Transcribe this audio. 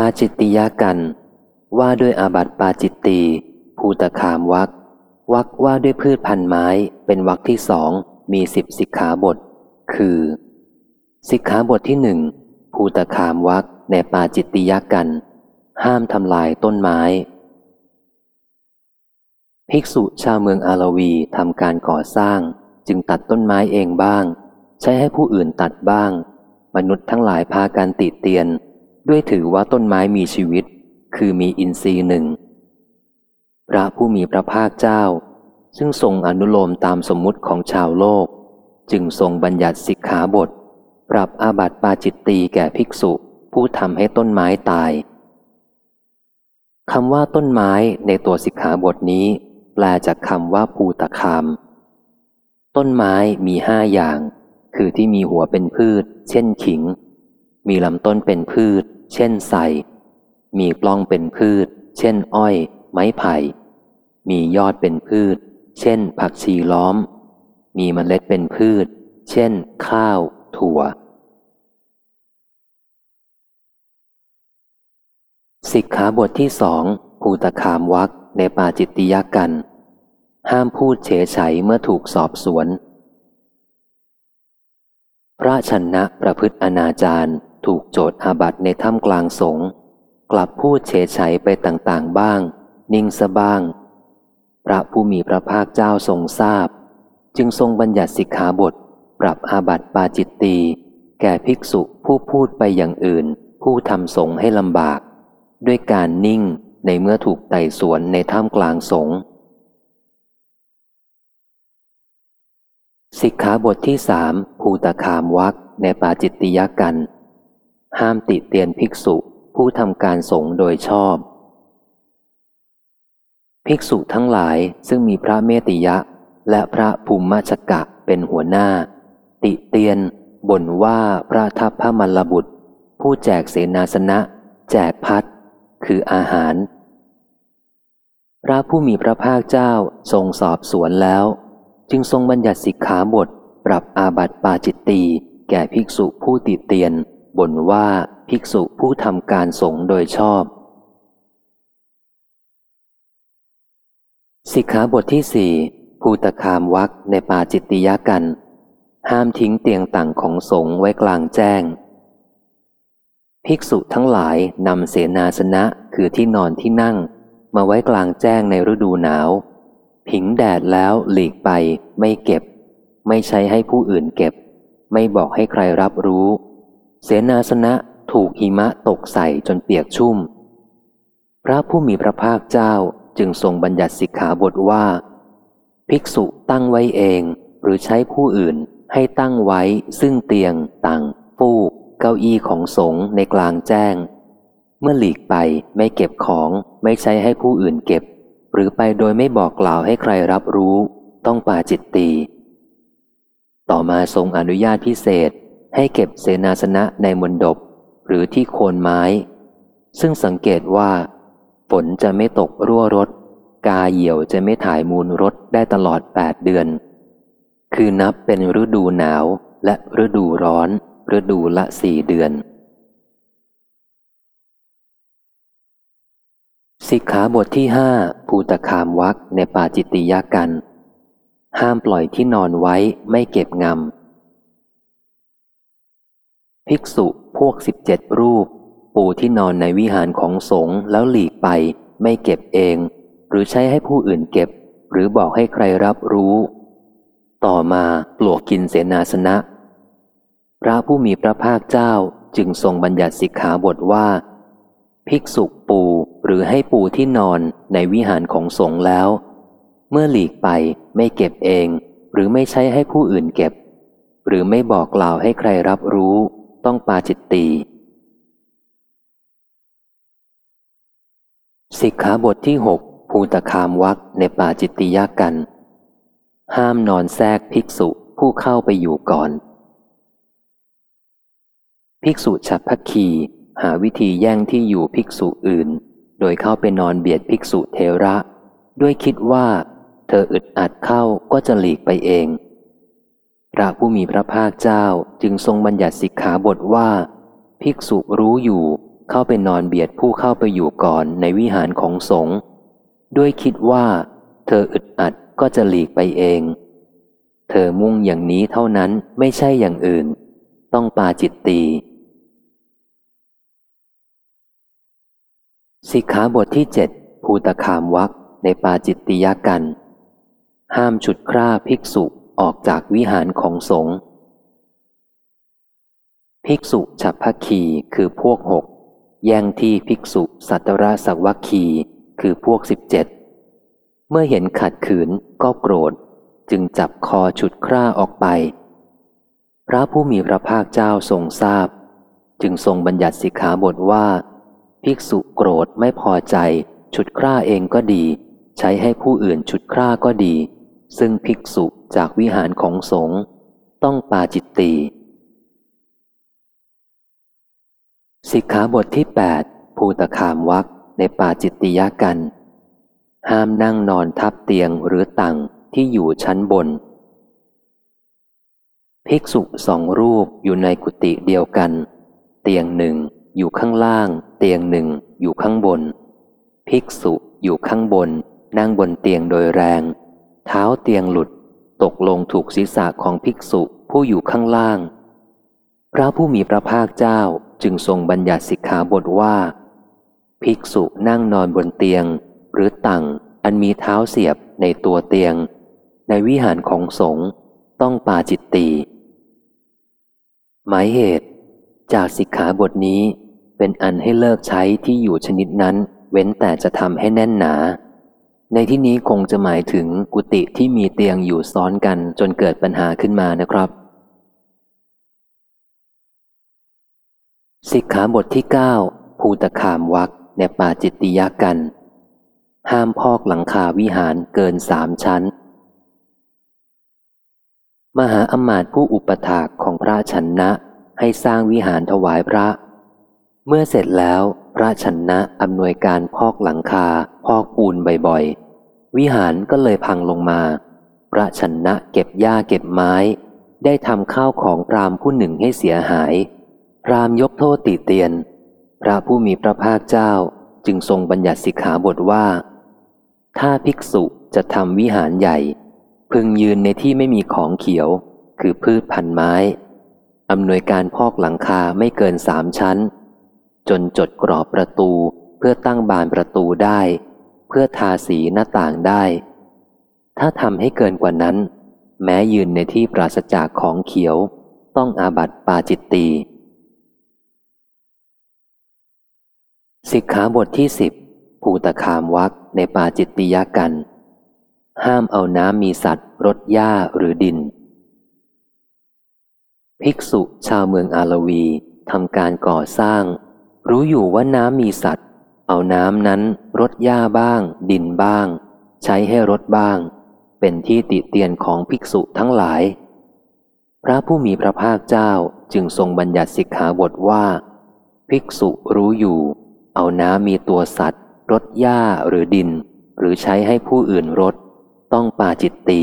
ปาจิตติยกัน ว่าด้วยอาบัติปาจิตตีภูตคามวักวักว่าด้วยพืชพันไม้เป็นวักที่สองมีสิบสิกขาบท คือ สิกขาบทที่หนึ่งภูตคามวักในปาจิตติยกัน ห้ามทำลายต้นไม้ ภิกษุชาวเมืองอาลวีทำการก่อสร้าง จึงตัดต้นไม้เองบ้าง ใช้ให้ผู้อื่นตัดบ้าง มนุษย์ทั้งหลายพากันติเตียน ด้วยถือว่าต้นไม้มีชีวิต คือมีอินทรีย์หนึ่ง พระผู้มีพระภาคเจ้า ซึ่งทรงอนุโลมตามสมมุติของชาวโลก จึงทรงบัญญัติสิกขาบท ปรับอาบัติปาจิตตีแก่ภิกษุ ผู้ทำให้ต้นไม้ตายคำว่าต้นไม้ในตัวสิกขาบทนี้ แปลจากคำว่าภูตคาม ต้นไม้มีห้าอย่าง คือที่มีหัวเป็นพืช เช่นขิง มีลำต้นเป็นพืช เช่นไทรมีปล้องเป็นพืช เช่น อ้อย ไม้ไผ่ มียอดเป็นพืช เช่น ผักชีล้อม มีเมล็ดเป็นพืช เช่น ข้าว ถั่ว สิกขาบทที่สองภูตคามวักในปาจิตติยกัน ห้ามพูดเฉยไฉเมื่อถูกสอบสวน พระชนะประพฤติอนาจาร ถูกโจทย์อาบัตในถ้ำกลางสงกลับพูดเฉยไฉไปต่างๆบ้าง นิ่งสะบ้าง พระผู้มีพระภาคเจ้าทรงทราบ จึงทรงบัญญัติสิกขาบท ปรับอาบัติปาจิตตีแก่ภิกษุผู้พูดไปอย่างอื่น ผู้ทำสงให้ลำบาก ด้วยการนิ่งในเมื่อถูกไต่สวนในถ้ำกลางสงสิกขาบทที่สามภูตคามวักในปาจิตติยกัน ห้ามติเตียนภิกษุผู้ทำการสงฆ์โดยชอบ ภิกษุทั้งหลายซึ่งมีพระเมติยะ และพระภูมิมชกะเป็นหัวหน้า ติเตียนบ่นว่าพระทัพพระมลบุตร ผู้แจกเสนาสนะ แจกพัดคืออาหาร พระผู้มีพระภาคเจ้าทรงสอบสวนแล้ว จึงทรงบัญญัติสิกขาบทปรับอาบัติปาจิตตีแก่ภิกษุผู้ติเตียน บ่นว่าภิกษุผู้ทำการสงฆ์โดยชอบ สิกขาบทที่สี่ภูตคามวักในปาจิตติยกัน ห้ามทิ้งเตียงต่างของสงฆ์ไว้กลางแจ้ง ภิกษุทั้งหลายนำเสนาสนะคือที่นอนที่นั่ง มาไว้กลางแจ้งในฤดูหนาว ผิงแดดแล้วหลีกไปไม่เก็บ ไม่ใช้ให้ผู้อื่นเก็บ ไม่บอกให้ใครรับรู้ เสนาสนะถูกหิมะตกใส่จนเปียกชุ่ม พระผู้มีพระภาคเจ้าจึงทรงบัญญัติสิกขาบทว่า ภิกษุตั้งไว้เองหรือใช้ผู้อื่นให้ตั้งไว้ซึ่งเตียง ตังฟูก เก้าอี้ของสงฆ์ในกลางแจ้ง เมื่อหลีกไปไม่เก็บของไม่ใช้ให้ผู้อื่นเก็บ หรือไปโดยไม่บอกกล่าวให้ใครรับรู้ ต้องปาจิตตี ต่อมาทรงอนุญาตพิเศษ ให้เก็บเสนาสนะในมณฑปหรือที่โคนไม้ ซึ่งสังเกตว่า ฝนจะไม่ตกรั่วรถ กาเหี่ยวจะไม่ถ่ายมูลรถได้ตลอดแปดเดือน คือนับเป็นฤดูหนาวและฤดูร้อน ฤดูละสี่เดือน สิกขาบทที่ห้าภูตคามวักในปาจิตติยากัน ห้ามปล่อยที่นอนไว้ไม่เก็บงำ ภิกษุพวกสิบเจ็ดรูป ปูที่นอนในวิหารของสงฆ์แล้วหลีกไป ไม่เก็บเอง หรือใช้ให้ผู้อื่นเก็บ หรือบอกให้ใครรับรู้ ต่อมาปลวกกินเสนาสนะ พระผู้มีพระภาคเจ้าจึงทรงบัญญัติสิกขาบทว่า ภิกษุปูหรือให้ปูที่นอนในวิหารของสงฆ์แล้ว เมื่อหลีกไปไม่เก็บเอง หรือไม่ใช้ให้ผู้อื่นเก็บ หรือไม่บอกกล่าวให้ใครรับรู้ ต้องปาจิตตีสิกขาบทที่หกภูตคามวักในปาจิตติยากัน ห้ามนอนแทรกภิกษุผู้เข้าไปอยู่ก่อน ภิกษุฉับพักคีหาวิธีแย่งที่อยู่ภิกษุอื่น โดยเข้าไปนอนเบียดภิกษุเทระ ด้วยคิดว่า เธออึดอัดเข้าก็จะหลีกไปเอง ระผู้มีพระภาคเจ้าจึงทรงบัญญัติสิกขาบทว่า ภิกษุรู้อยู่เข้าไปนอนเบียดผู้เข้าไปอยู่ก่อนในวิหารของสงฆ์ด้วยคิดว่า เธออึดอัดก็จะหลีกไปเอง เธอมุ่งอย่างนี้เท่านั้นไม่ใช่อย่างอื่น ต้องปาจิตตีสิกขาบทที่เจ็ดภูตคามวักในปาจิตติยกัน ห้ามฉุดคร่าภิกษุ ออกจากวิหารของสงฆ์ภิกษุฉับพัคีคือพวกหกแย่งที่ภิกษุสัตราสักวัคีคือพวกสิบเจ็ดเมื่อเห็นขัดขืนก็โกรธ จึงจับคอฉุดคร่าออกไป พระผู้มีพระภาคเจ้าทรงทราบ จึงทรงบัญญัติสิกขาบทว่า ภิกษุโกรธไม่พอใจ ฉุดคร่าเองก็ดี ใช้ให้ผู้อื่นฉุดคร่าก็ดี ซึ่งภิกษุ จากวิหารของสงฆ์ต้องปาจิตตีสิกขาบทที่ 8 ภูตคามวักในปาจิตติยกัน ห้ามนั่งนอนทับเตียงหรือตังที่อยู่ชั้นบน ภิกษุสองรูปอยู่ในกุฏิเดียวกัน เตียงหนึ่งอยู่ข้างล่าง เตียงหนึ่งอยู่ข้างบน ภิกษุอยู่ข้างบน นั่งบนเตียงโดยแรง เท้าเตียงหลุด ตกลงถูกศีรษะของภิกษุผู้อยู่ข้างล่าง พระผู้มีพระภาคเจ้าจึงทรงบัญญัติสิกขาบทว่า ภิกษุนั่งนอนบนเตียง หรือตังอันมีเท้าเสียบในตัวเตียง ในวิหารของสงฆ์ต้องปาจิตตีหมายเหตุ จากสิกขาบทนี้เป็นอันให้เลิกใช้ที่อยู่ชนิดนั้น เว้นแต่จะทำให้แน่นหนา ในที่นี้คงจะหมายถึงกุฏิที่มีเตียงอยู่ซ้อนกันจนเกิดปัญหาขึ้นมานะครับสิกขาบทที่ 9 ภูตคามวักในป่าจิตติยกัน ห้ามพอกหลังคาวิหารเกินสามชั้น มหาอมาตย์ผู้อุปถากของพระชนนะให้สร้างวิหารถวายพระ เมื่อเสร็จแล้วพระชนนะอำนวยการพอกหลังคา อกปูนบ่อยๆ วิหารก็เลยพังลงมา พระชนนะเก็บหญ้าเก็บไม้ ได้ทำข้าวของพรามผู้หนึ่งให้เสียหายรามยกโทษติเตียน พระผู้มีพระภาคเจ้าจึงทรงบัญญัติสิกขาบทว่า ถ้าภิกษุจะทำวิหารใหญ่ พึงยืนในที่ไม่มีของเขียว คือพืชพันไม้อำนวยการพอกหลังคาไม่เกินสามชั้น จนจดกรอบประตูเพื่อตั้งบานประตูได้ เพื่อทาสีหน้าต่างได้ ถ้าทำให้เกินกว่านั้น แม้ยืนในที่ปราศจากของเขียว ต้องอาบัติปาจิตตีสิกขาบทที่สิบภูตคามวักในปาจิตติยกัน ห้ามเอาน้ำมีสัตว์รดหญ้าหรือดิน ภิกษุชาวเมืองอาลวีทำการก่อสร้าง รู้อยู่ว่าน้ำมีสัตว์ เอาน้ำนั้นรดหญ้าบ้าง ดินบ้าง ใช้ให้รดบ้าง เป็นที่ติเตียนของภิกษุทั้งหลาย พระผู้มีพระภาคเจ้าจึงทรงบัญญัติสิกขาบทว่า ภิกษุรู้อยู่ เอาน้ำมีตัวสัตว์รดหญ้าหรือดิน หรือใช้ให้ผู้อื่นรด ต้องปาจิตตี